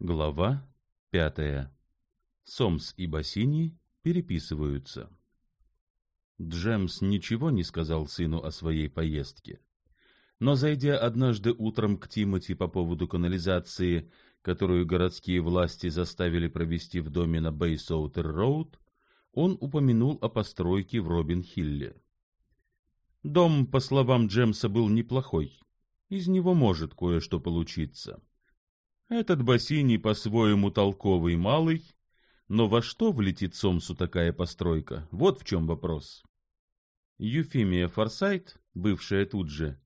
Глава пятая. Сомс и Босини переписываются. Джемс ничего не сказал сыну о своей поездке. Но, зайдя однажды утром к Тимоти по поводу канализации, которую городские власти заставили провести в доме на Бейсуотер-Роуд, он упомянул о постройке в Робин-Хилле. Дом, по словам Джемса, был неплохой. Из него может кое-что получиться. — этот бассейни по-своему толковый малый, но во что влетит Сомсу такая постройка? Вот в чем вопрос. Юфимия Форсайт, бывшая тут же,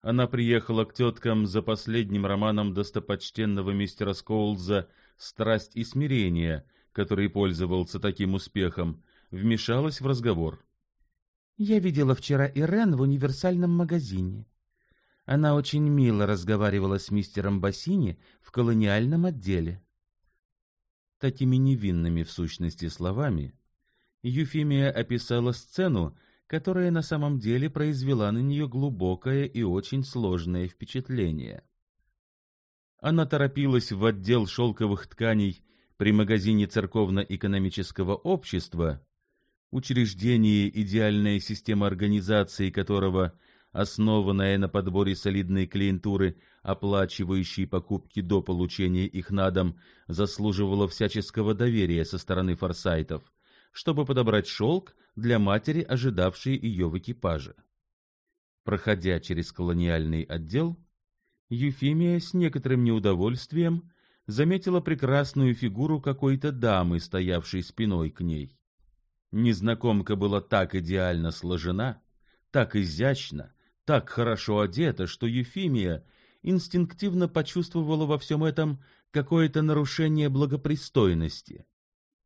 она приехала к теткам за последним романом достопочтенного мистера Сколза «Страсть и смирение», который пользовался таким успехом, вмешалась в разговор. «Я видела вчера Ирен в универсальном магазине. Она очень мило разговаривала с мистером Бассини в колониальном отделе. Такими невинными в сущности словами Юфимия описала сцену, которая на самом деле произвела на нее глубокое и очень сложное впечатление. Она торопилась в отдел шелковых тканей при магазине Церковно-экономического общества, учреждении, идеальная система организации которого – основанная на подборе солидной клиентуры, оплачивающей покупки до получения их на дом, заслуживала всяческого доверия со стороны форсайтов, чтобы подобрать шелк для матери, ожидавшей ее в экипаже. Проходя через колониальный отдел, Юфимия с некоторым неудовольствием заметила прекрасную фигуру какой-то дамы, стоявшей спиной к ней. Незнакомка была так идеально сложена, так изящна, так хорошо одета, что Ефимия инстинктивно почувствовала во всем этом какое-то нарушение благопристойности.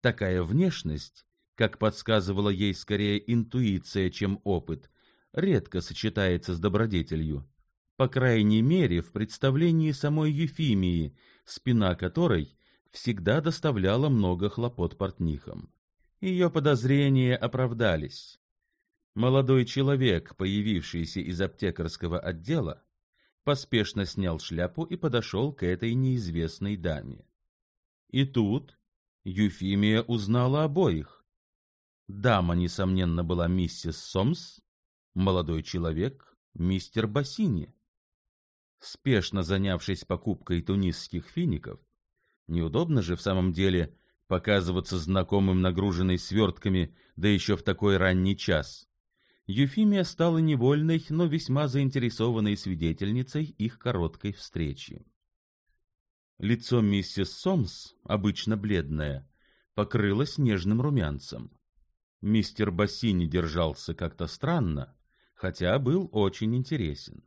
Такая внешность, как подсказывала ей скорее интуиция, чем опыт, редко сочетается с добродетелью. По крайней мере, в представлении самой Ефимии, спина которой всегда доставляла много хлопот портнихам. Ее подозрения оправдались. Молодой человек, появившийся из аптекарского отдела, поспешно снял шляпу и подошел к этой неизвестной даме. И тут Юфимия узнала обоих. Дама, несомненно, была миссис Сомс, молодой человек — мистер Бассини. Спешно занявшись покупкой тунисских фиников, неудобно же в самом деле показываться знакомым нагруженной свертками, да еще в такой ранний час — Юфимия стала невольной, но весьма заинтересованной свидетельницей их короткой встречи. Лицо миссис Сомс, обычно бледное, покрылось нежным румянцем. Мистер Бассини держался как-то странно, хотя был очень интересен.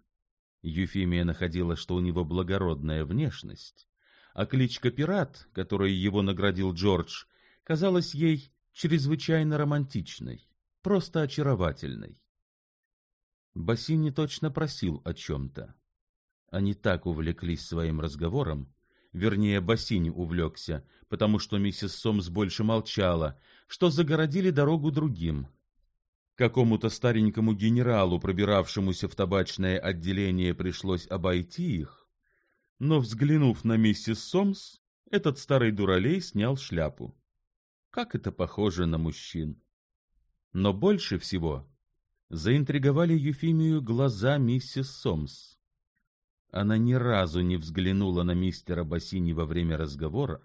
Юфимия находила, что у него благородная внешность, а кличка «Пират», которой его наградил Джордж, казалась ей чрезвычайно романтичной просто очаровательной. Бассини точно просил о чем-то. Они так увлеклись своим разговором, вернее, Бассини увлекся, потому что миссис Сомс больше молчала, что загородили дорогу другим. Какому-то старенькому генералу, пробиравшемуся в табачное отделение, пришлось обойти их, но, взглянув на миссис Сомс, этот старый дуралей снял шляпу. Как это похоже на мужчин! Но больше всего заинтриговали Юфимию глаза миссис Сомс. Она ни разу не взглянула на мистера Бассини во время разговора,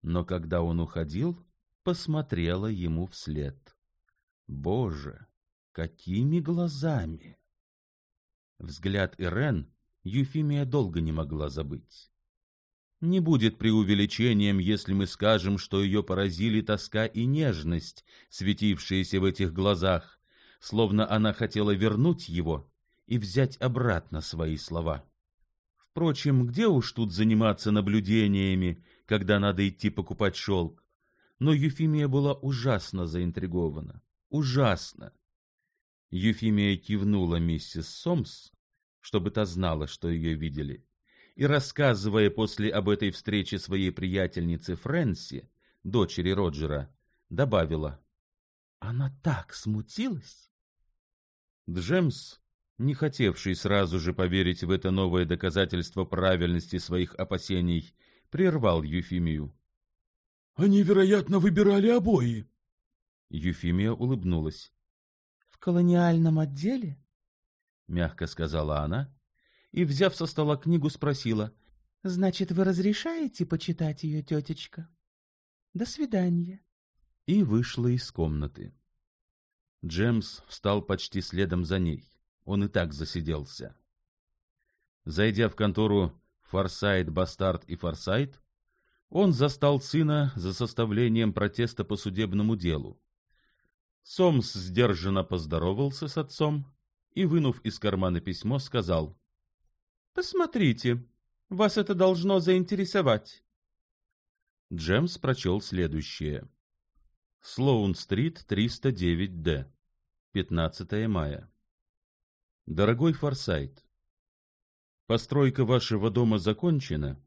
но когда он уходил, посмотрела ему вслед. Боже, какими глазами! Взгляд Ирен Юфимия долго не могла забыть не будет преувеличением, если мы скажем, что ее поразили тоска и нежность, светившиеся в этих глазах, словно она хотела вернуть его и взять обратно свои слова. Впрочем, где уж тут заниматься наблюдениями, когда надо идти покупать шелк? Но Юфимия была ужасно заинтригована. Ужасно. Юфимия кивнула миссис Сомс, чтобы та знала, что ее видели и рассказывая после об этой встрече своей приятельнице Фрэнси, дочери Роджера, добавила. Она так смутилась. Джемс, не хотевший сразу же поверить в это новое доказательство правильности своих опасений, прервал Юфимию. — Они, вероятно, выбирали обои. Юфимия улыбнулась. — В колониальном отделе? — мягко сказала она, и, взяв со стола книгу, спросила. «Значит, вы разрешаете почитать ее, тетечка? До свидания». И вышла из комнаты. Джемс встал почти следом за ней. Он и так засиделся. Зайдя в контору «Форсайт, Бастард и Форсайт», он застал сына за составлением протеста по судебному делу. Сомс сдержанно поздоровался с отцом и, вынув из кармана письмо, сказал Посмотрите, вас это должно заинтересовать. Джемс прочел следующее. Слоун-стрит, 309-Д. 15 мая. Дорогой Форсайт, постройка вашего дома закончена,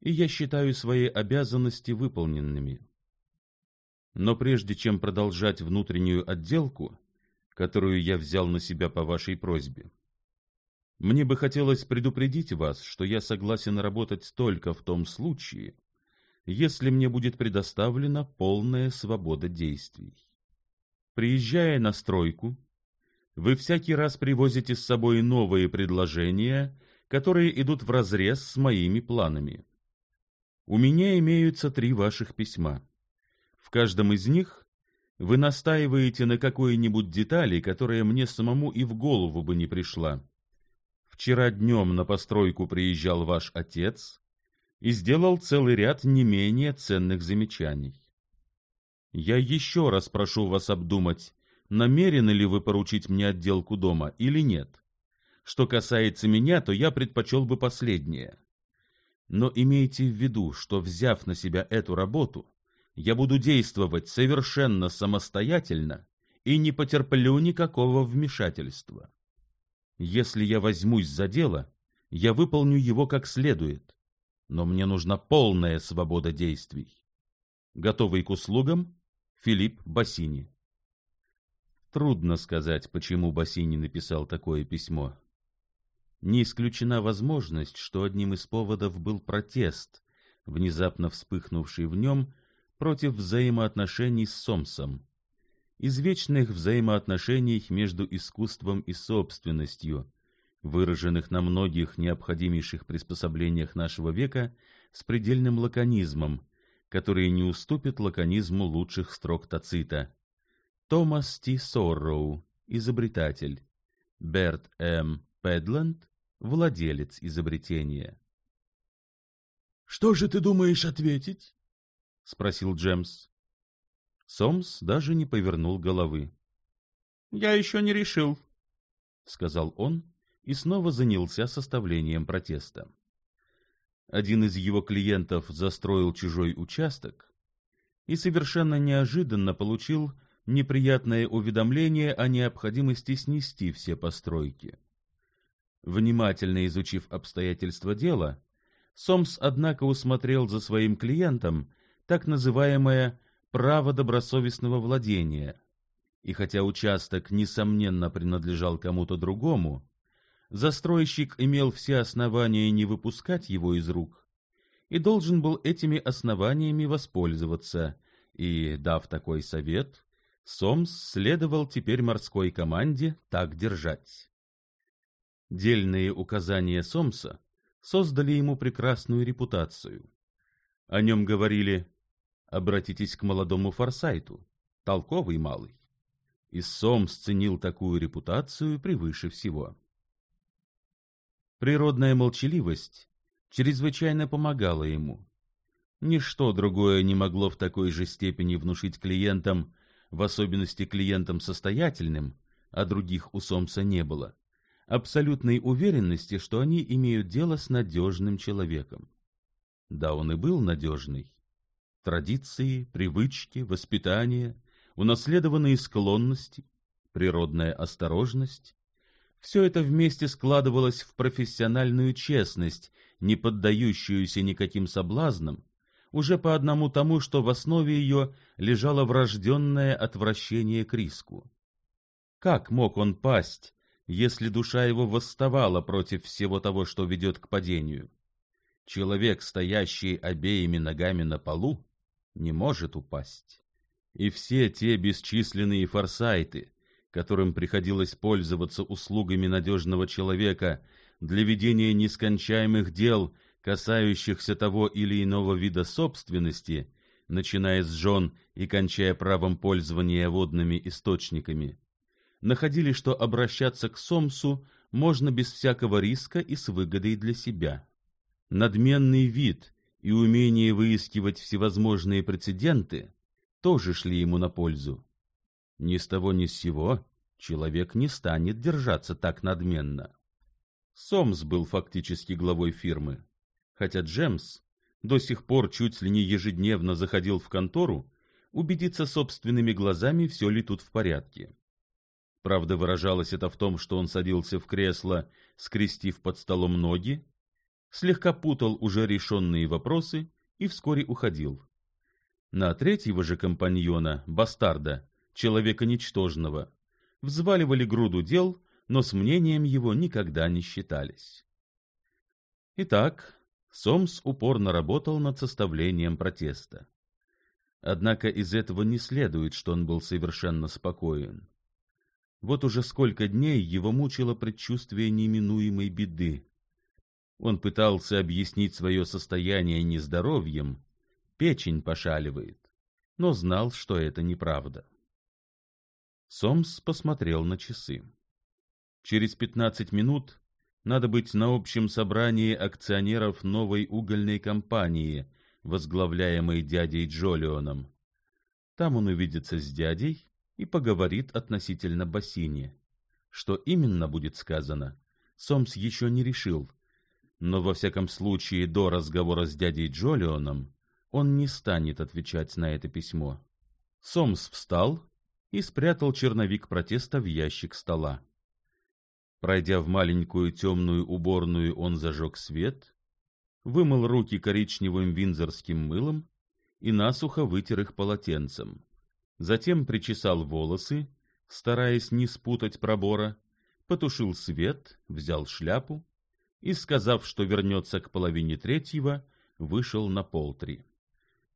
и я считаю свои обязанности выполненными. Но прежде чем продолжать внутреннюю отделку, которую я взял на себя по вашей просьбе, мне бы хотелось предупредить вас, что я согласен работать только в том случае, если мне будет предоставлена полная свобода действий. Приезжая на стройку, вы всякий раз привозите с собой новые предложения, которые идут вразрез с моими планами. У меня имеются три ваших письма. В каждом из них вы настаиваете на какой-нибудь детали, которая мне самому и в голову бы не пришла Вчера днем на постройку приезжал ваш отец и сделал целый ряд не менее ценных замечаний. Я еще раз прошу вас обдумать, намерены ли вы поручить мне отделку дома или нет. Что касается меня, то я предпочел бы последнее. Но имейте в виду, что, взяв на себя эту работу, я буду действовать совершенно самостоятельно и не потерплю никакого вмешательства. Если я возьмусь за дело, я выполню его как следует, но мне нужна полная свобода действий. Готовый к услугам Филипп Бассини. Трудно сказать, почему Бассини написал такое письмо. Не исключена возможность, что одним из поводов был протест, внезапно вспыхнувший в нем против взаимоотношений с Сомсом, из вечных взаимоотношений между искусством и собственностью, выраженных на многих необходимейших приспособлениях нашего века с предельным лаконизмом, который не уступит лаконизму лучших строк Тацита. Томас Т. Сорроу, изобретатель. Берт М. Пэдленд, владелец изобретения. «Что же ты думаешь ответить?» — спросил Джемс. Сомс даже не повернул головы. «Я еще не решил», — сказал он и снова занялся составлением протеста. Один из его клиентов застроил чужой участок и совершенно неожиданно получил неприятное уведомление о необходимости снести все постройки. Внимательно изучив обстоятельства дела, Сомс, однако, усмотрел за своим клиентом так называемое Право добросовестного владения, и хотя участок, несомненно, принадлежал кому-то другому, застройщик имел все основания не выпускать его из рук и должен был этими основаниями воспользоваться, и, дав такой совет, Сомс следовал теперь морской команде так держать. Дельные указания Сомса создали ему прекрасную репутацию. О нем говорили обратитесь к молодому Форсайту, толковый малый. И Сом сценил такую репутацию превыше всего. Природная молчаливость чрезвычайно помогала ему. Ничто другое не могло в такой же степени внушить клиентам, в особенности клиентам состоятельным, а других у Сомса не было, абсолютной уверенности, что они имеют дело с надежным человеком. Да, он и был надежный, традиции, привычки, воспитание, унаследованные склонности, природная осторожность — все это вместе складывалось в профессиональную честность, не поддающуюся никаким соблазнам, уже по одному тому, что в основе ее лежало врожденное отвращение к риску. Как мог он пасть, если душа его восставала против всего того, что ведет к падению? Человек, стоящий обеими ногами на полу, не может упасть. И все те бесчисленные форсайты, которым приходилось пользоваться услугами надежного человека для ведения нескончаемых дел, касающихся того или иного вида собственности, начиная с жен и кончая правом пользования водными источниками, находили, что обращаться к Сомсу можно без всякого риска и с выгодой для себя. Надменный вид – и умение выискивать всевозможные прецеденты тоже шли ему на пользу. Ни с того ни с сего человек не станет держаться так надменно. Сомс был фактически главой фирмы, хотя Джемс до сих пор чуть ли не ежедневно заходил в контору убедиться собственными глазами, все ли тут в порядке. Правда, выражалось это в том, что он садился в кресло, скрестив под столом ноги, слегка путал уже решенные вопросы и вскоре уходил. На третьего же компаньона, бастарда, человека ничтожного, взваливали груду дел, но с мнением его никогда не считались. Итак, Сомс упорно работал над составлением протеста. Однако из этого не следует, что он был совершенно спокоен. Вот уже сколько дней его мучило предчувствие неминуемой беды, он пытался объяснить свое состояние нездоровьем, печень пошаливает, но знал, что это неправда. Сомс посмотрел на часы. Через пятнадцать минут надо быть на общем собрании акционеров новой угольной компании, возглавляемой дядей Джолионом. Там он увидится с дядей и поговорит относительно бассейне. Что именно будет сказано, Сомс еще не решил, но во всяком случае до разговора с дядей Джолионом он не станет отвечать на это письмо. Сомс встал и спрятал черновик протеста в ящик стола. Пройдя в маленькую темную уборную, он зажег свет, вымыл руки коричневым винзорским мылом и насухо вытер их полотенцем. Затем причесал волосы, стараясь не спутать пробора, потушил свет, взял шляпу и, сказав, что вернется к половине третьего, вышел на полтри.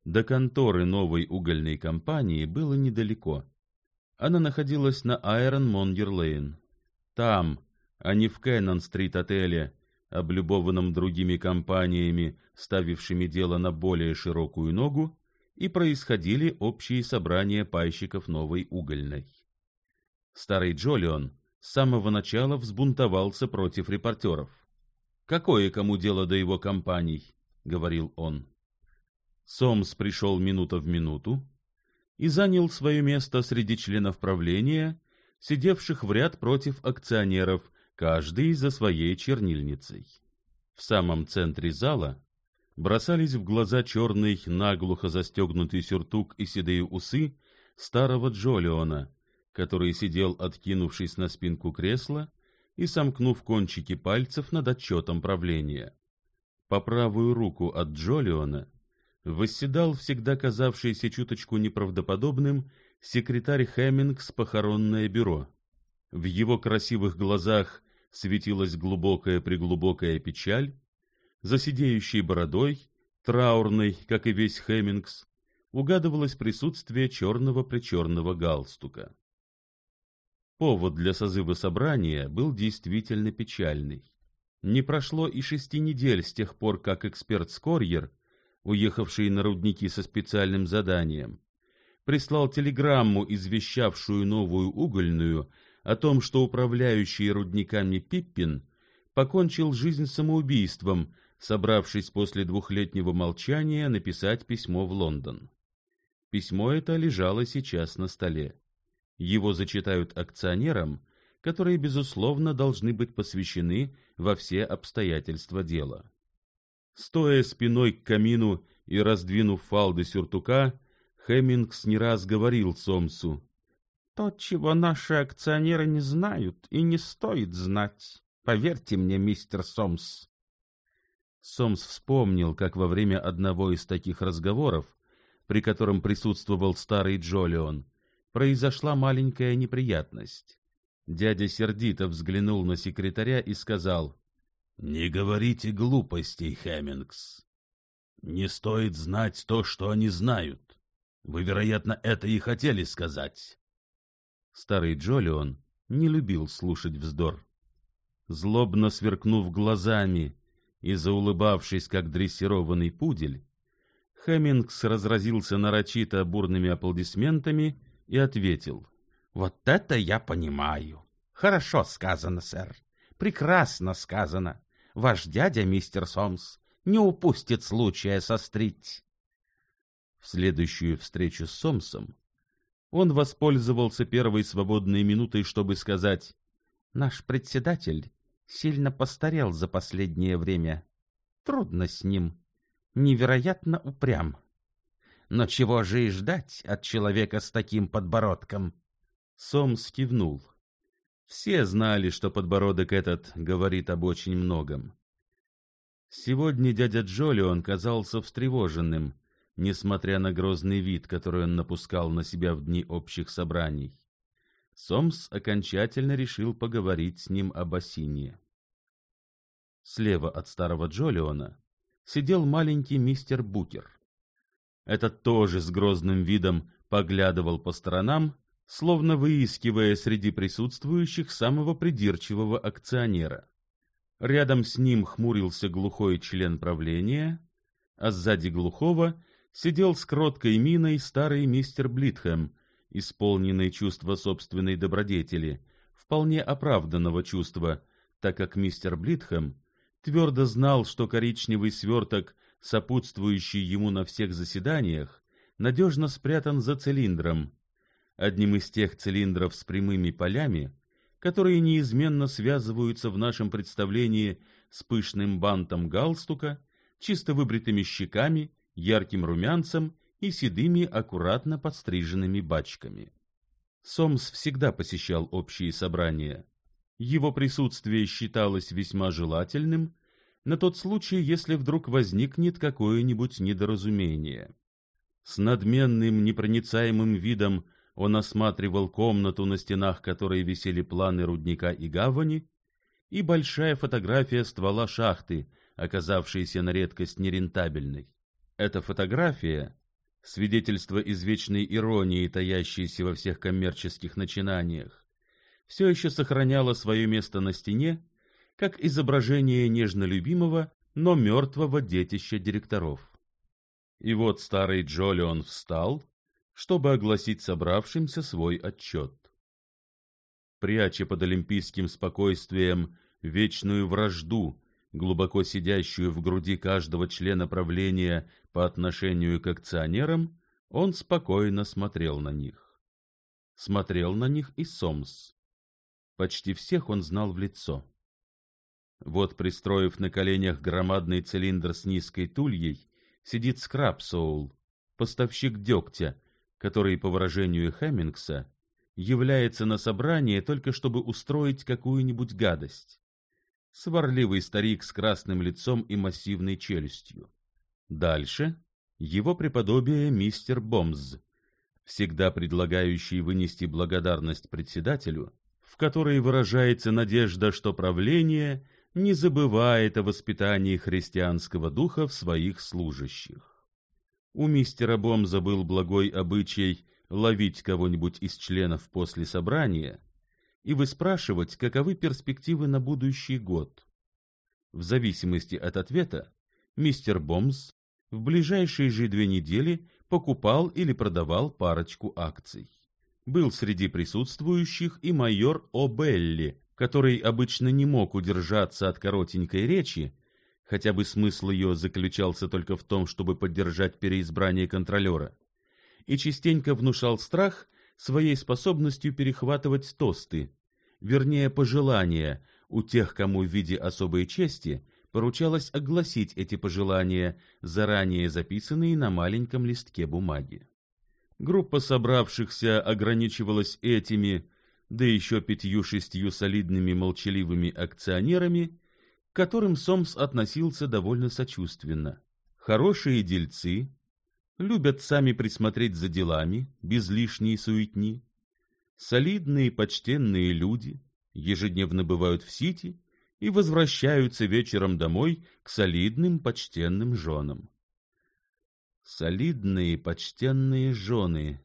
До конторы новой угольной компании было недалеко. Она находилась на Айрон Монгер Лейн. Там, а не в Кэннон-стрит отеле, облюбованном другими компаниями, ставившими дело на более широкую ногу, и происходили общие собрания пайщиков новой угольной. Старый Джолион с самого начала взбунтовался против репортеров какое кому дело до его компаний говорил он сомс пришел минута в минуту и занял свое место среди членов правления сидевших в ряд против акционеров каждый за своей чернильницей в самом центре зала бросались в глаза черный наглухо застегнутый сюртук и седые усы старого джолиона который сидел откинувшись на спинку кресла и, сомкнув кончики пальцев над отчетом правления. По правую руку от Джолиона восседал всегда казавшийся чуточку неправдоподобным секретарь Хэммингс похоронное бюро. В его красивых глазах светилась глубокая-преглубокая печаль, заседеющей бородой, траурной, как и весь Хэммингс, угадывалось присутствие черного-причерного галстука. Повод для созыва собрания был действительно печальный. Не прошло и шести недель с тех пор, как эксперт Скорьер, уехавший на рудники со специальным заданием, прислал телеграмму, извещавшую новую угольную, о том, что управляющий рудниками Пиппин покончил жизнь самоубийством, собравшись после двухлетнего молчания написать письмо в Лондон. Письмо это лежало сейчас на столе. Его зачитают акционерам, которые, безусловно, должны быть посвящены во все обстоятельства дела. Стоя спиной к камину и раздвинув фалды сюртука, Хеммингс не раз говорил Сомсу. — То, чего наши акционеры не знают и не стоит знать, поверьте мне, мистер Сомс. Сомс вспомнил, как во время одного из таких разговоров, при котором присутствовал старый Джолион, произошла маленькая неприятность. Дядя сердито взглянул на секретаря и сказал, «Не говорите глупостей, Хэммингс. Не стоит знать то, что они знают. Вы, вероятно, это и хотели сказать». Старый Джолион не любил слушать вздор. Злобно сверкнув глазами и заулыбавшись, как дрессированный пудель, Хэммингс разразился нарочито бурными аплодисментами и ответил, «Вот это я понимаю. Хорошо сказано, сэр. Прекрасно сказано. Ваш дядя, мистер Сомс, не упустит случая сострить». В следующую встречу с Сомсом он воспользовался первой свободной минутой, чтобы сказать, «Наш председатель сильно постарел за последнее время. Трудно с ним. Невероятно упрям». Но чего же и ждать от человека с таким подбородком? Сомс кивнул. Все знали, что подбородок этот говорит об очень многом. Сегодня дядя Джоли он казался встревоженным, несмотря на грозный вид, который он напускал на себя в дни общих собраний. Сомс окончательно решил поговорить с ним об осине. Слева от старого Джолиона сидел маленький мистер Букер — этот тоже с грозным видом поглядывал по сторонам, словно выискивая среди присутствующих самого придирчивого акционера. Рядом с ним хмурился глухой член правления, а сзади глухого сидел с кроткой миной старый мистер Блитхэм, исполненный чувства собственной добродетели, вполне оправданного чувства, так как мистер Блитхэм твердо знал, что коричневый сверток — сопутствующий ему на всех заседаниях, надежно спрятан за цилиндром, одним из тех цилиндров с прямыми полями, которые неизменно связываются в нашем представлении с пышным бантом галстука, чисто выбритыми щеками, ярким румянцем и седыми аккуратно подстриженными бачками. Сомс всегда посещал общие собрания. Его присутствие считалось весьма желательным на тот случай, если вдруг возникнет какое-нибудь недоразумение. С надменным непроницаемым видом он осматривал комнату, на стенах которой висели планы рудника и гавани, и большая фотография ствола шахты, оказавшейся на редкость нерентабельной. Эта фотография, свидетельство извечной иронии, таящейся во всех коммерческих начинаниях, все еще сохраняла свое место на стене, как изображение нежно любимого, но мертвого детища директоров. И вот старый Джолион встал, чтобы огласить собравшимся свой отчет. Пряча под олимпийским спокойствием вечную вражду, глубоко сидящую в груди каждого члена правления по отношению к акционерам, он спокойно смотрел на них. Смотрел на них и Сомс. Почти всех он знал в лицо. Вот, пристроив на коленях громадный цилиндр с низкой тульей, сидит скрабсоул, поставщик дегтя, который, по выражению Хэммингса, является на собрание только чтобы устроить какую-нибудь гадость. Сварливый старик с красным лицом и массивной челюстью. Дальше его преподобие мистер Бомз, всегда предлагающий вынести благодарность председателю, в которой выражается надежда, что правление — не забывает о воспитании христианского духа в своих служащих. У мистера Бом забыл благой обычай ловить кого-нибудь из членов после собрания и выспрашивать, каковы перспективы на будущий год. В зависимости от ответа, мистер Бомз в ближайшие же две недели покупал или продавал парочку акций. Был среди присутствующих и майор О'Белли, который обычно не мог удержаться от коротенькой речи, хотя бы смысл ее заключался только в том, чтобы поддержать переизбрание контролера, и частенько внушал страх своей способностью перехватывать тосты, вернее пожелания у тех, кому в виде особой чести поручалось огласить эти пожелания, заранее записанные на маленьком листке бумаги. Группа собравшихся ограничивалась этими – да еще пятью-шестью солидными молчаливыми акционерами, к которым Сомс относился довольно сочувственно. Хорошие дельцы, любят сами присмотреть за делами, без лишней суетни. Солидные почтенные люди ежедневно бывают в Сити и возвращаются вечером домой к солидным почтенным женам. Солидные почтенные жены.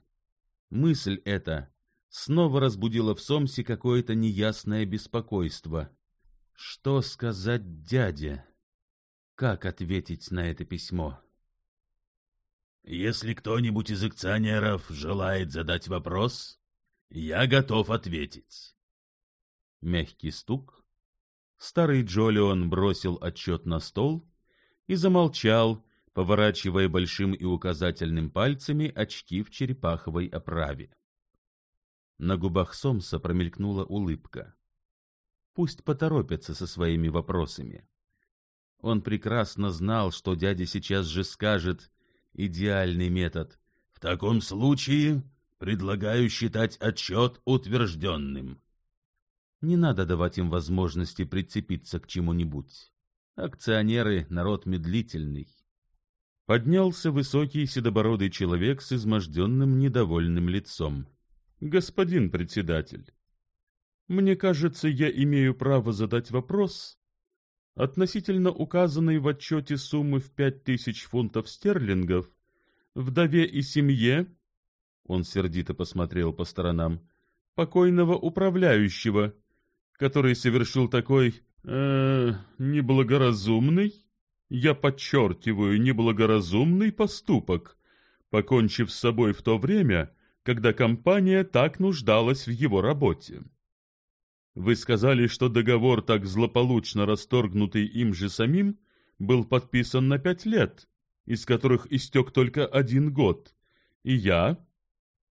Мысль эта снова разбудило в Сомсе какое-то неясное беспокойство. Что сказать дяде? Как ответить на это письмо? Если кто-нибудь из акционеров желает задать вопрос, я готов ответить. Мягкий стук. Старый Джолион бросил отчет на стол и замолчал, поворачивая большим и указательным пальцами очки в черепаховой оправе. На губах Сомса промелькнула улыбка. Пусть поторопятся со своими вопросами. Он прекрасно знал, что дядя сейчас же скажет идеальный метод. В таком случае предлагаю считать отчет утвержденным. Не надо давать им возможности прицепиться к чему-нибудь. Акционеры — народ медлительный. Поднялся высокий седобородый человек с изможденным недовольным лицом господин председатель, мне кажется, я имею право задать вопрос относительно указанной в отчете суммы в пять тысяч фунтов стерлингов вдове и семье, он сердито посмотрел по сторонам, покойного управляющего, который совершил такой э, неблагоразумный, я подчеркиваю, неблагоразумный поступок, покончив с собой в то время, когда компания так нуждалась в его работе. Вы сказали, что договор, так злополучно расторгнутый им же самим, был подписан на пять лет, из которых истек только один год. И я...»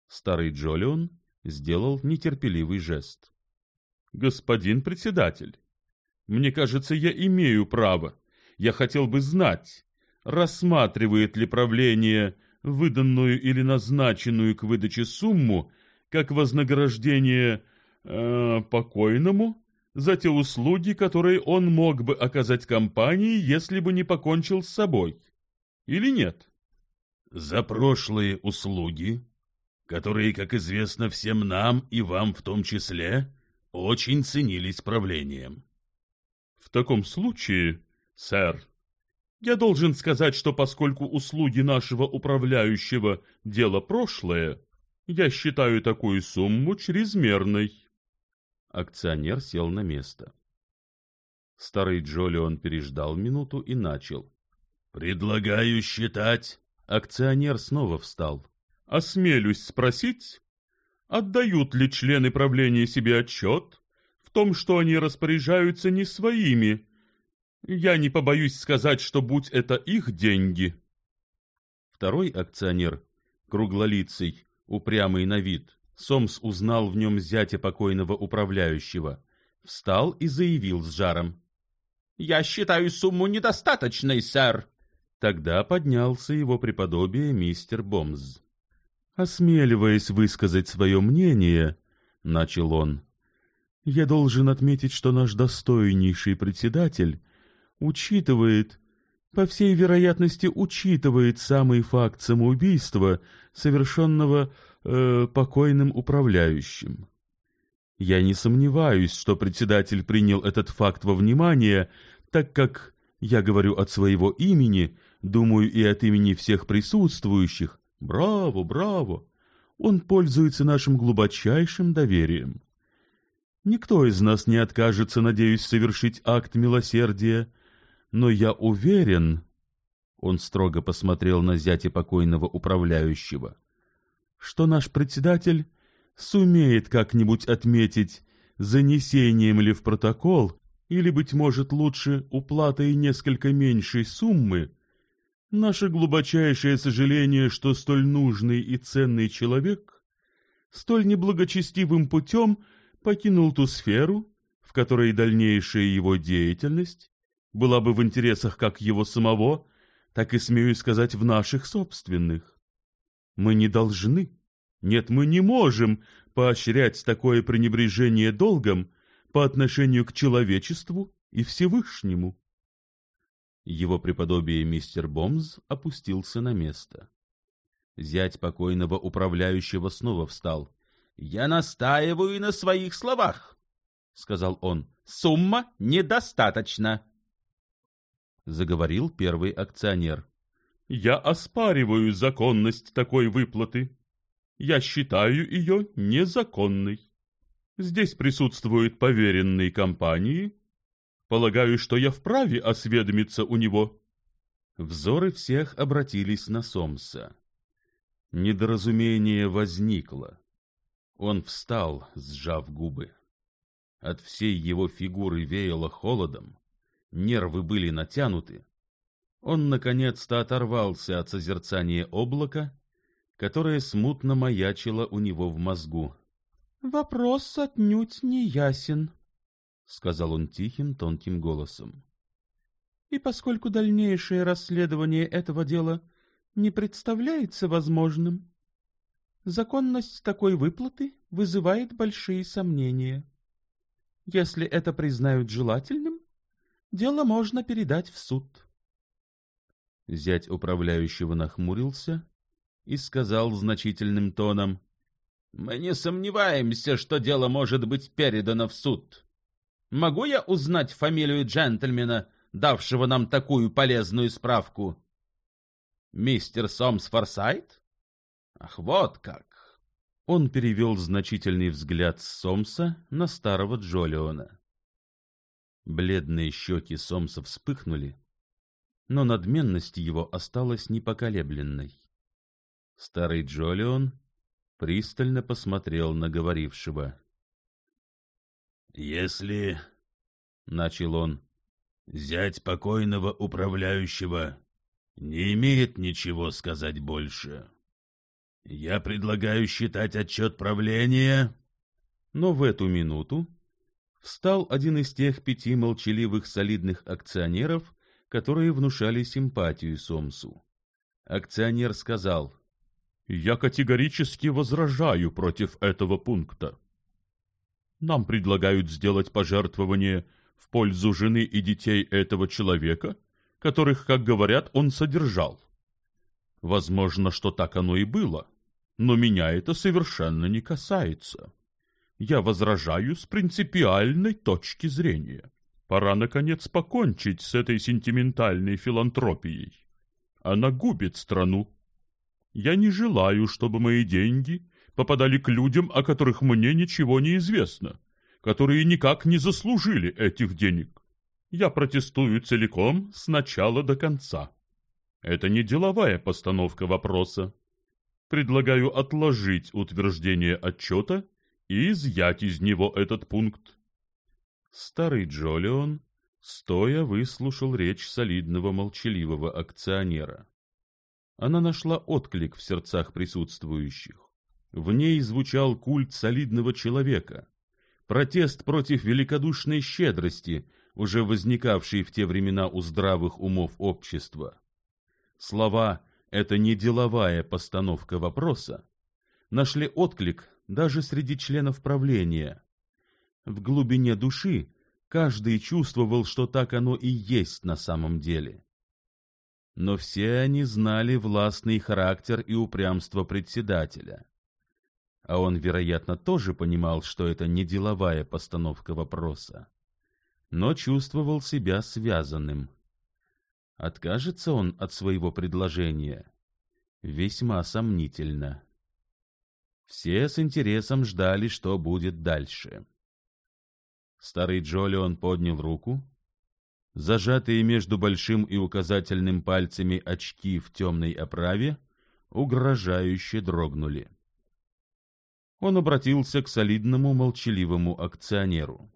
Старый Джолион сделал нетерпеливый жест. «Господин председатель, мне кажется, я имею право. Я хотел бы знать, рассматривает ли правление выданную или назначенную к выдаче сумму как вознаграждение э, покойному за те услуги, которые он мог бы оказать компании, если бы не покончил с собой. Или нет? За прошлые услуги, которые, как известно всем нам и вам в том числе, очень ценились правлением. В таком случае, сэр, я должен сказать, что поскольку услуги нашего управляющего – дело прошлое, я считаю такую сумму чрезмерной. Акционер сел на место. Старый Джолион переждал минуту и начал. «Предлагаю считать...» Акционер снова встал. «Осмелюсь спросить, отдают ли члены правления себе отчет в том, что они распоряжаются не своими, я не побоюсь сказать, что будь это их деньги. Второй акционер, круглолицый, упрямый на вид, Сомс узнал в нем зятя покойного управляющего, встал и заявил с жаром. — Я считаю сумму недостаточной, сэр. Тогда поднялся его преподобие мистер Бомз. Осмеливаясь высказать свое мнение, — начал он, — я должен отметить, что наш достойнейший председатель учитывает, по всей вероятности, учитывает самый факт самоубийства, совершенного э, покойным управляющим. Я не сомневаюсь, что председатель принял этот факт во внимание, так как, я говорю от своего имени, думаю и от имени всех присутствующих, браво, браво, он пользуется нашим глубочайшим доверием. Никто из нас не откажется, надеюсь, совершить акт милосердия, но я уверен он строго посмотрел на зятя покойного управляющего что наш председатель сумеет как нибудь отметить занесением ли в протокол или быть может лучше уплатой несколько меньшей суммы. Наше глубочайшее сожаление что столь нужный и ценный человек столь неблагочестивым путем покинул ту сферу в которой дальнейшая его деятельность была бы в интересах как его самого, так и, смею сказать, в наших собственных. Мы не должны, нет, мы не можем поощрять такое пренебрежение долгом по отношению к человечеству и Всевышнему. Его преподобие мистер Бомз опустился на место. Зять покойного управляющего снова встал. — Я настаиваю на своих словах, — сказал он. — Сумма недостаточна заговорил первый акционер. «Я оспариваю законность такой выплаты. Я считаю ее незаконной. Здесь присутствует поверенный компании. Полагаю, что я вправе осведомиться у него». Взоры всех обратились на Сомса. Недоразумение возникло. Он встал, сжав губы. От всей его фигуры веяло холодом, нервы были натянуты, он, наконец-то, оторвался от созерцания облака, которое смутно маячило у него в мозгу. — Вопрос отнюдь не ясен, — сказал он тихим, тонким голосом. — И поскольку дальнейшее расследование этого дела не представляется возможным, законность такой выплаты вызывает большие сомнения. Если это признают желательным, дело можно передать в суд. Зять управляющего нахмурился и сказал значительным тоном, «Мы не сомневаемся, что дело может быть передано в суд. Могу я узнать фамилию джентльмена, давшего нам такую полезную справку?» «Мистер Сомс Форсайт? Ах, вот как!» Он перевел значительный взгляд с Сомса на старого Джолиона. Бледные щеки Сомса вспыхнули, но надменность его осталась непоколебленной. Старый Джолион пристально посмотрел на говорившего. «Если...» — начал он. «Зять покойного управляющего не имеет ничего сказать больше. Я предлагаю считать отчет правления...» Но в эту минуту стал один из тех пяти молчаливых солидных акционеров, которые внушали симпатию Сомсу. Акционер сказал, «Я категорически возражаю против этого пункта. Нам предлагают сделать пожертвование в пользу жены и детей этого человека, которых, как говорят, он содержал. Возможно, что так оно и было, но меня это совершенно не касается». Я возражаю с принципиальной точки зрения. Пора, наконец, покончить с этой сентиментальной филантропией. Она губит страну. Я не желаю, чтобы мои деньги попадали к людям, о которых мне ничего не известно, которые никак не заслужили этих денег. Я протестую целиком с начала до конца. Это не деловая постановка вопроса. Предлагаю отложить утверждение отчета и изъять из него этот пункт. Старый Джолион, стоя, выслушал речь солидного молчаливого акционера. Она нашла отклик в сердцах присутствующих. В ней звучал культ солидного человека, протест против великодушной щедрости, уже возникавшей в те времена у здравых умов общества. Слова «это не деловая постановка вопроса» нашли отклик даже среди членов правления. В глубине души каждый чувствовал, что так оно и есть на самом деле. Но все они знали властный характер и упрямство председателя. А он, вероятно, тоже понимал, что это не деловая постановка вопроса, но чувствовал себя связанным. Откажется он от своего предложения? Весьма сомнительно. Все с интересом ждали, что будет дальше. Старый Джолион поднял руку. Зажатые между большим и указательным пальцами очки в темной оправе угрожающе дрогнули. Он обратился к солидному молчаливому акционеру.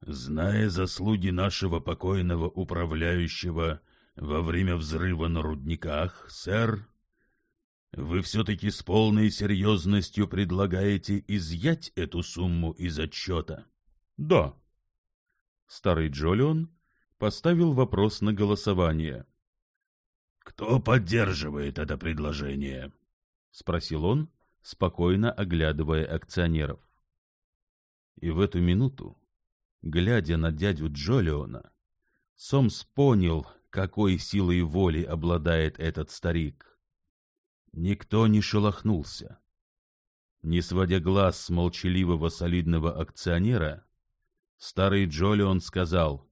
«Зная заслуги нашего покойного управляющего во время взрыва на рудниках, сэр, вы все-таки с полной серьезностью предлагаете изъять эту сумму из отчета? — Да. Старый Джолион поставил вопрос на голосование. — Кто поддерживает это предложение? — спросил он, спокойно оглядывая акционеров. И в эту минуту, глядя на дядю Джолиона, Сомс понял, какой силой воли обладает этот старик. Никто не шелохнулся. Не сводя глаз с молчаливого солидного акционера, старый Джолион сказал,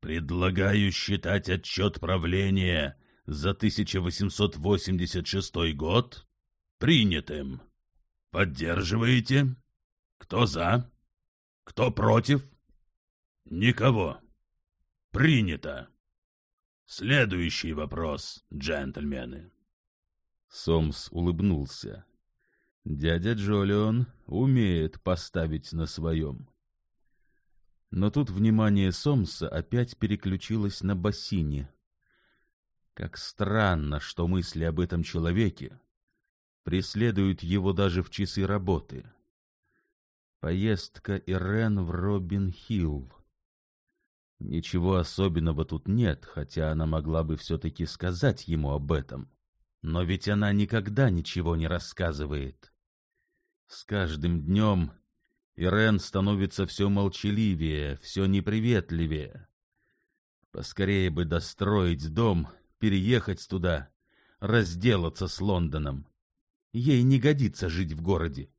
«Предлагаю считать отчет правления за 1886 год принятым. Поддерживаете? Кто за? Кто против? Никого. Принято. Следующий вопрос, джентльмены». Сомс улыбнулся. Дядя Джолион умеет поставить на своем. Но тут внимание Сомса опять переключилось на бассейне. Как странно, что мысли об этом человеке преследуют его даже в часы работы. Поездка Ирен в Робин-Хилл. Ничего особенного тут нет, хотя она могла бы все-таки сказать ему об этом но ведь она никогда ничего не рассказывает. С каждым днем Ирен становится все молчаливее, все неприветливее. Поскорее бы достроить дом, переехать туда, разделаться с Лондоном. Ей не годится жить в городе.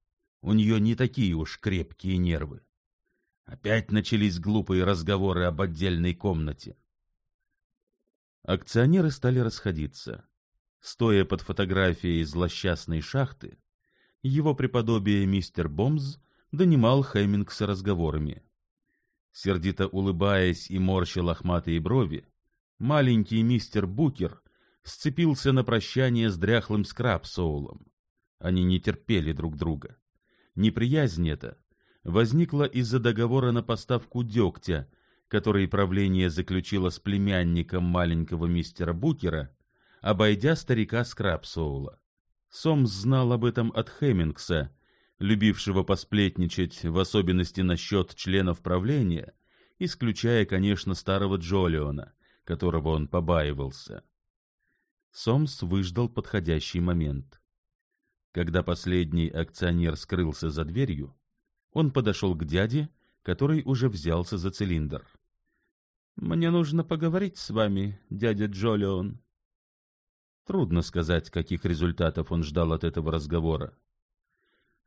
У нее не такие уж крепкие нервы. Опять начались глупые разговоры об отдельной комнате. Акционеры стали расходиться стоя под фотографией злосчастной шахты, его преподобие мистер Бомз донимал Хэммингса разговорами. Сердито улыбаясь и морща лохматые брови, маленький мистер Букер сцепился на прощание с дряхлым скрабсоулом. Они не терпели друг друга. Неприязнь эта возникла из-за договора на поставку дегтя, который правление заключило с племянником маленького мистера Букера обойдя старика Скрабсоула. Сомс знал об этом от Хеммингса, любившего посплетничать, в особенности насчет членов правления, исключая, конечно, старого Джолиона, которого он побаивался. Сомс выждал подходящий момент. Когда последний акционер скрылся за дверью, он подошел к дяде, который уже взялся за цилиндр. — Мне нужно поговорить с вами, дядя Джолион, Трудно сказать, каких результатов он ждал от этого разговора.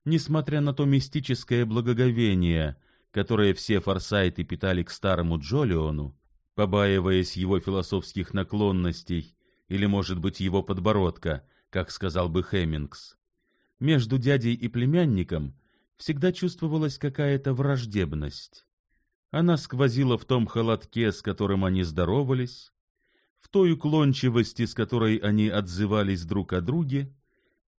Несмотря на то мистическое благоговение, которое все форсайты питали к старому Джолиону, побаиваясь его философских наклонностей или, может быть, его подбородка, как сказал бы Хеммингс, между дядей и племянником всегда чувствовалась какая-то враждебность. Она сквозила в том холодке, с которым они здоровались, в той уклончивости, с которой они отзывались друг о друге,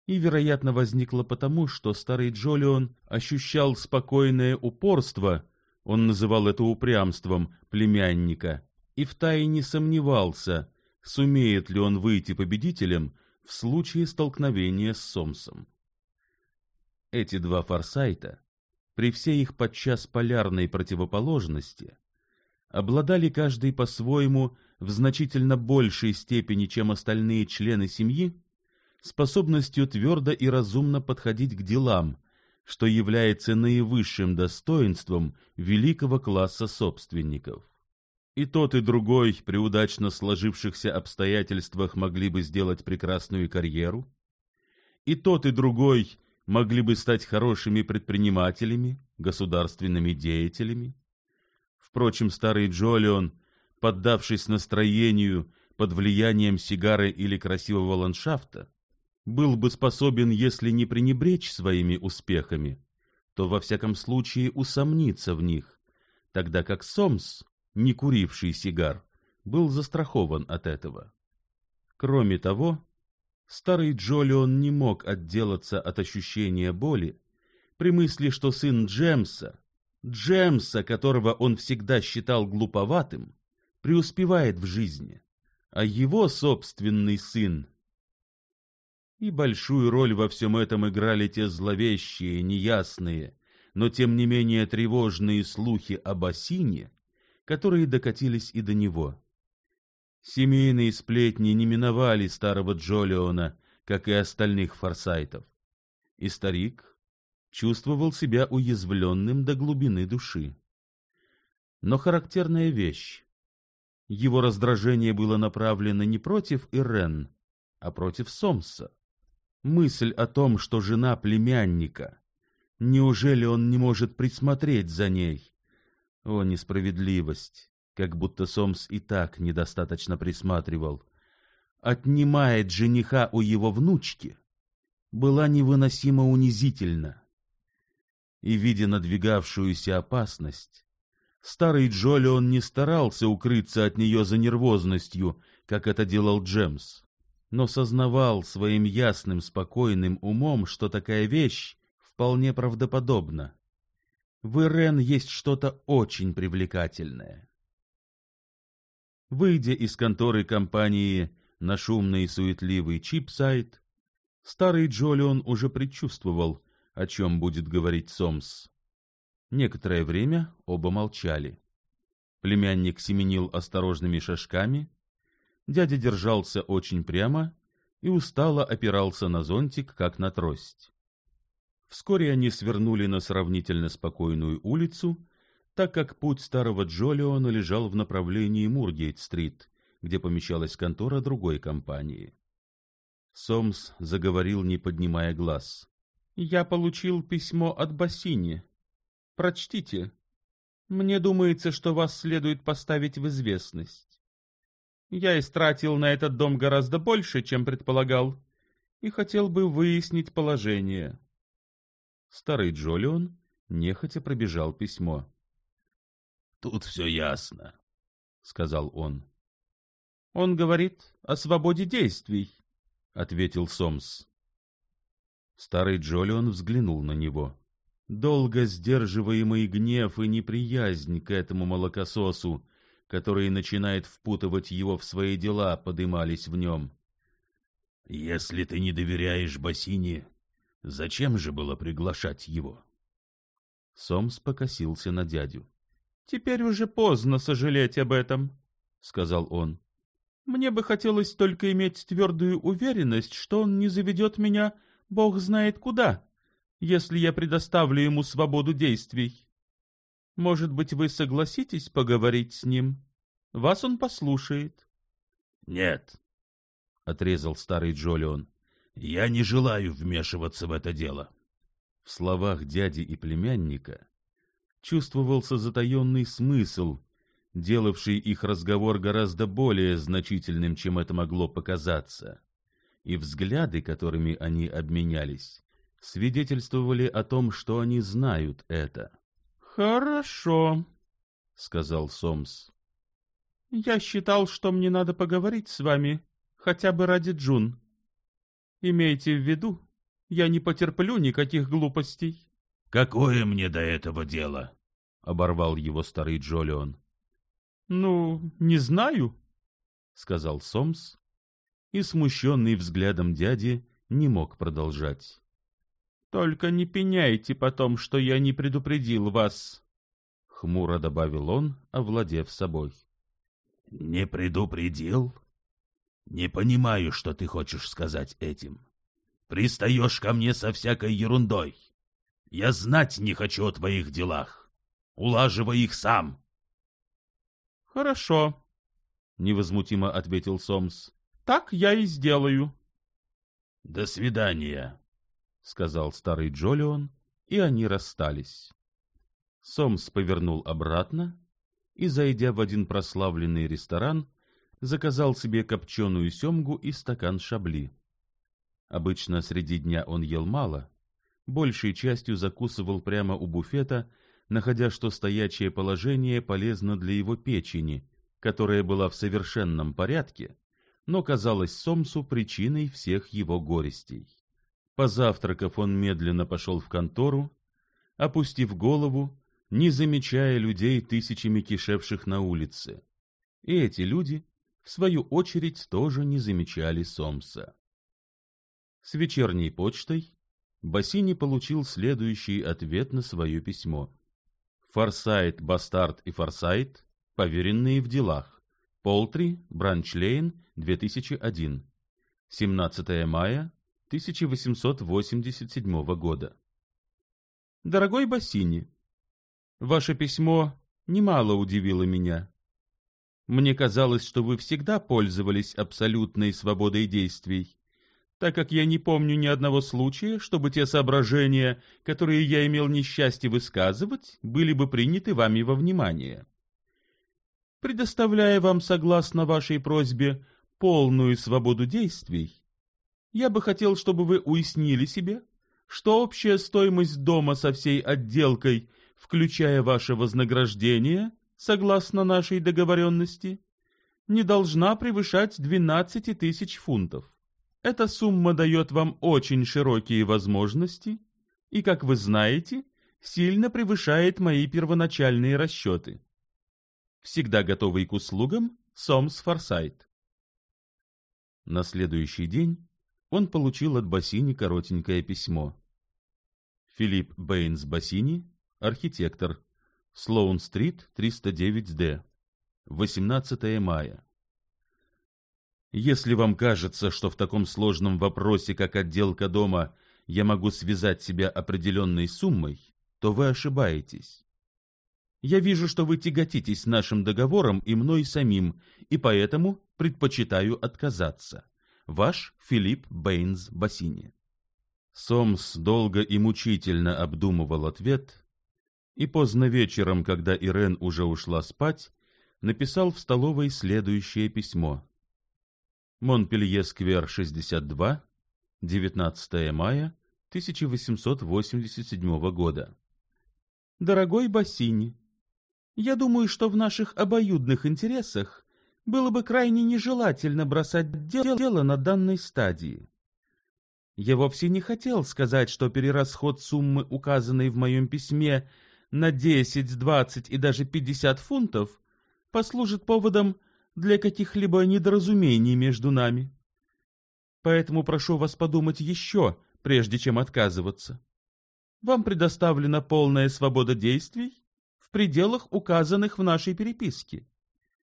и, вероятно, возникло потому, что старый Джолион ощущал спокойное упорство, он называл это упрямством племянника, и втайне сомневался, сумеет ли он выйти победителем в случае столкновения с Сомсом. Эти два форсайта, при всей их подчас полярной противоположности, обладали каждый по-своему в значительно большей степени, чем остальные члены семьи, способностью твердо и разумно подходить к делам, что является наивысшим достоинством великого класса собственников. И тот, и другой при удачно сложившихся обстоятельствах могли бы сделать прекрасную карьеру, и тот, и другой могли бы стать хорошими предпринимателями, государственными деятелями, Впрочем, старый Джолион, поддавшись настроению под влиянием сигары или красивого ландшафта, был бы способен, если не пренебречь своими успехами, то во всяком случае усомниться в них, тогда как Сомс, не куривший сигар, был застрахован от этого. Кроме того, старый Джолион не мог отделаться от ощущения боли при мысли, что сын Джемса, Джеймса, которого он всегда считал глуповатым, преуспевает в жизни, а его собственный сын... И большую роль во всем этом играли те зловещие, неясные, но тем не менее тревожные слухи об Осине, которые докатились и до него. Семейные сплетни не миновали старого Джолиона, как и остальных форсайтов. И старик, чувствовал себя уязвленным до глубины души. Но характерная вещь. Его раздражение было направлено не против Ирен, а против Сомса. Мысль о том, что жена племянника. Неужели он не может присмотреть за ней? О, несправедливость! Как будто Сомс и так недостаточно присматривал. Отнимает жениха у его внучки. Была невыносимо унизительна и, видя надвигавшуюся опасность, старый Джолион не старался укрыться от нее за нервозностью, как это делал Джемс, но сознавал своим ясным, спокойным умом, что такая вещь вполне правдоподобна. В Ирен есть что-то очень привлекательное. Выйдя из конторы компании на шумный и суетливый Чипсайт, старый Джолион уже предчувствовал — о чем будет говорить Сомс. Некоторое время оба молчали. Племянник семенил осторожными шажками, дядя держался очень прямо и устало опирался на зонтик, как на трость. Вскоре они свернули на сравнительно спокойную улицу, так как путь старого Джолиона лежал в направлении Мургейт-стрит, где помещалась контора другой компании. Сомс заговорил, не поднимая глаз. Я получил письмо от Бассини. Прочтите. Мне думается, что вас следует поставить в известность. Я истратил на этот дом гораздо больше, чем предполагал, и хотел бы выяснить положение. Старый Джолион нехотя пробежал письмо. — Тут все ясно, — сказал он. — Он говорит о свободе действий, — ответил Сомс. Старый Джолион взглянул на него. Долго сдерживаемый гнев и неприязнь к этому молокососу, который начинает впутывать его в свои дела, подымались в нем. «Если ты не доверяешь Бассини, зачем же было приглашать его?» Сомс покосился на дядю. «Теперь уже поздно сожалеть об этом», — сказал он. «Мне бы хотелось только иметь твердую уверенность, что он не заведет меня Бог знает куда, если я предоставлю ему свободу действий. Может быть, вы согласитесь поговорить с ним? Вас он послушает. — Нет, — отрезал старый Джолион, — я не желаю вмешиваться в это дело. В словах дяди и племянника чувствовался затаенный смысл, делавший их разговор гораздо более значительным, чем это могло показаться и взгляды, которыми они обменялись, свидетельствовали о том, что они знают это. «Хорошо», — сказал Сомс. «Я считал, что мне надо поговорить с вами, хотя бы ради Джун. Имейте в виду, я не потерплю никаких глупостей». «Какое мне до этого дело?» — оборвал его старый Джолион. «Ну, не знаю», — сказал Сомс и смущенный взглядом дяди не мог продолжать. «Только не пеняйте потом, что я не предупредил вас!» — хмуро добавил он, овладев собой. «Не предупредил? Не понимаю, что ты хочешь сказать этим. Пристаешь ко мне со всякой ерундой. Я знать не хочу о твоих делах. Улаживай их сам!» «Хорошо», — невозмутимо ответил Сомс так я и сделаю. — До свидания, — сказал старый Джолион, и они расстались. Сомс повернул обратно и, зайдя в один прославленный ресторан, заказал себе копченую семгу и стакан шабли. Обычно среди дня он ел мало, большей частью закусывал прямо у буфета, находя, что стоячее положение полезно для его печени, которая была в совершенном порядке, но казалось Сомсу причиной всех его горестей. Позавтракав, он медленно пошел в контору, опустив голову, не замечая людей тысячами кишевших на улице. И эти люди, в свою очередь, тоже не замечали Сомса. С вечерней почтой Бассини получил следующий ответ на свое письмо. Форсайт, Бастард и Форсайт поверенные в делах. Полтри, Бранчлейн, 2001. 17 мая 1887 года. Дорогой Бассини, ваше письмо немало удивило меня. Мне казалось, что вы всегда пользовались абсолютной свободой действий, так как я не помню ни одного случая, чтобы те соображения, которые я имел несчастье высказывать, были бы приняты вами во внимание предоставляя вам, согласно вашей просьбе, полную свободу действий. Я бы хотел, чтобы вы уяснили себе, что общая стоимость дома со всей отделкой, включая ваше вознаграждение, согласно нашей договоренности, не должна превышать 12 тысяч фунтов. Эта сумма дает вам очень широкие возможности и, как вы знаете, сильно превышает мои первоначальные расчеты всегда готовый к услугам, Сомс Форсайт. На следующий день он получил от Бассини коротенькое письмо. Филипп Бэйнс Бассини, архитектор, Слоун-стрит, 309-Д, 18 мая. Если вам кажется, что в таком сложном вопросе, как отделка дома, я могу связать себя определенной суммой, то вы ошибаетесь. Я вижу, что вы тяготитесь нашим договором и мной самим, и поэтому предпочитаю отказаться. Ваш Филипп Бэйнс Бассини. Сомс долго и мучительно обдумывал ответ, и поздно вечером, когда Ирен уже ушла спать, написал в столовой следующее письмо. Монпелье-сквер, 62, 19 мая 1887 года. «Дорогой Бассини, я думаю, что в наших обоюдных интересах было бы крайне нежелательно бросать дело на данной стадии. Я вовсе не хотел сказать, что перерасход суммы, указанной в моем письме, на 10, 20 и даже 50 фунтов, послужит поводом для каких-либо недоразумений между нами. Поэтому прошу вас подумать еще, прежде чем отказываться. Вам предоставлена полная свобода действий, пределах, указанных в нашей переписке.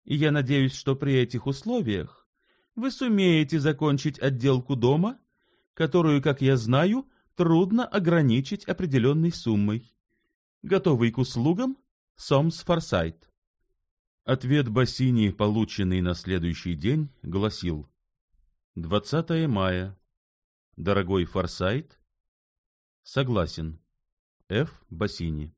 И я надеюсь, что при этих условиях вы сумеете закончить отделку дома, которую, как я знаю, трудно ограничить определенной суммой. Готовый к услугам, Сомс Форсайт. Ответ Бассини, полученный на следующий день, гласил 20 мая. Дорогой Форсайт, согласен. Ф. Бассини.